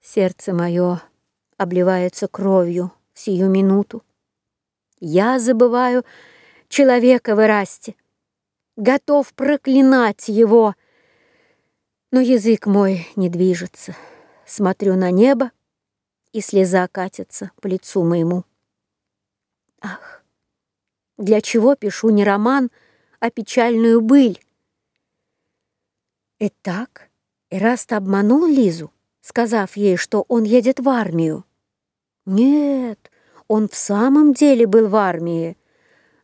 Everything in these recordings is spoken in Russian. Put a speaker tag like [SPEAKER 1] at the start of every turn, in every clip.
[SPEAKER 1] Сердце мое обливается кровью в сию минуту. Я забываю человека в Ирасте, готов проклинать его, но язык мой не движется. Смотрю на небо, и слеза катится по лицу моему. Ах, для чего пишу не роман, а печальную быль? Итак, Эраст обманул Лизу, сказав ей, что он едет в армию. Нет, он в самом деле был в армии,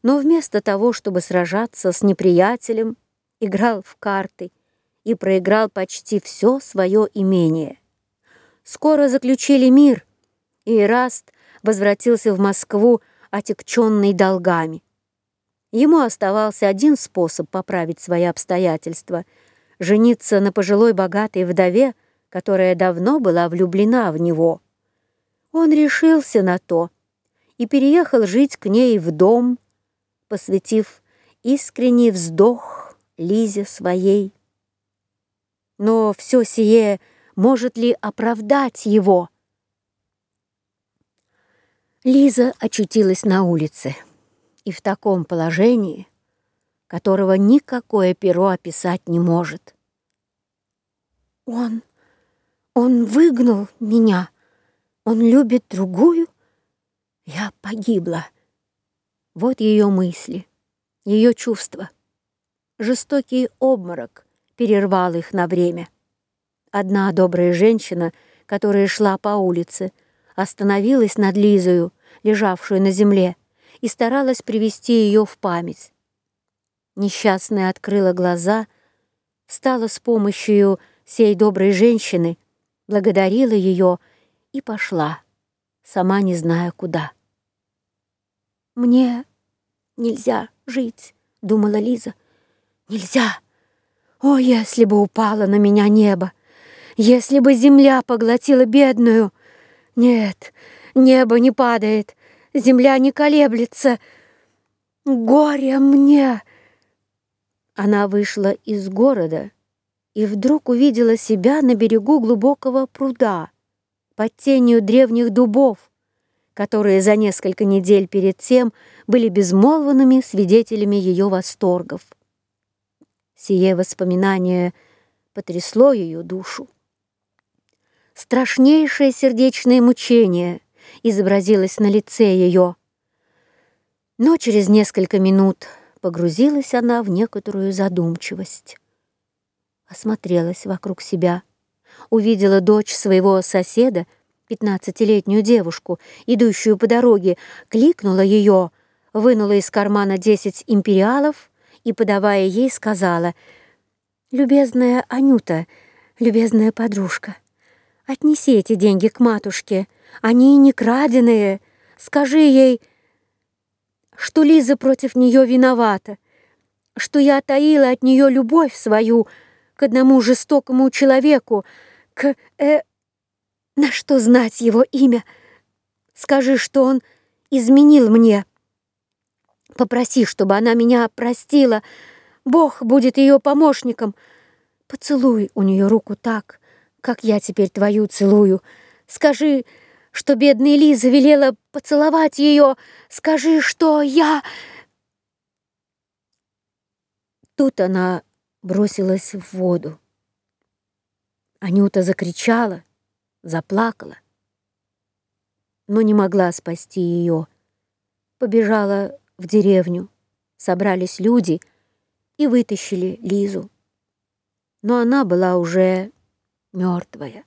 [SPEAKER 1] но вместо того, чтобы сражаться с неприятелем, играл в карты и проиграл почти все свое имение. Скоро заключили мир, и Эраст возвратился в Москву, отягченный долгами. Ему оставался один способ поправить свои обстоятельства — жениться на пожилой богатой вдове, которая давно была влюблена в него. Он решился на то и переехал жить к ней в дом, посвятив искренний вздох Лизе своей. Но все сие может ли оправдать его? Лиза очутилась на улице, и в таком положении, которого никакое перо описать не может. Он, он выгнал меня, он любит другую, я погибла. Вот ее мысли, ее чувства. Жестокий обморок перервал их на время. Одна добрая женщина, которая шла по улице, остановилась над Лизою, лежавшую на земле, и старалась привести ее в память. Несчастная открыла глаза, встала с помощью сей доброй женщины, благодарила ее и пошла, сама не зная куда. «Мне нельзя жить», — думала Лиза. «Нельзя! О, если бы упало на меня небо! Если бы земля поглотила бедную! Нет, небо не падает, земля не колеблется. Горе мне!» Она вышла из города и вдруг увидела себя на берегу глубокого пруда, под тенью древних дубов, которые за несколько недель перед тем были безмолвными свидетелями ее восторгов. Сие воспоминание потрясло ее душу. Страшнейшее сердечное мучение изобразилось на лице ее, но через несколько минут погрузилась она в некоторую задумчивость. Осмотрелась вокруг себя, увидела дочь своего соседа, пятнадцатилетнюю девушку, идущую по дороге, кликнула ее, вынула из кармана десять империалов и, подавая ей, сказала, «Любезная Анюта, любезная подружка, отнеси эти деньги к матушке, они не краденые, скажи ей, что Лиза против нее виновата, что я таила от нее любовь свою к одному жестокому человеку, к... Э, на что знать его имя? Скажи, что он изменил мне. Попроси, чтобы она меня простила. Бог будет ее помощником. Поцелуй у нее руку так, как я теперь твою целую. Скажи, что бедная Лиза велела поцеловать ее. Скажи, что я... Тут она бросилась в воду. Анюта закричала, заплакала, но не могла спасти ее. Побежала в деревню, собрались люди и вытащили Лизу. Но она была уже мертвая.